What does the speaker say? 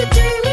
should do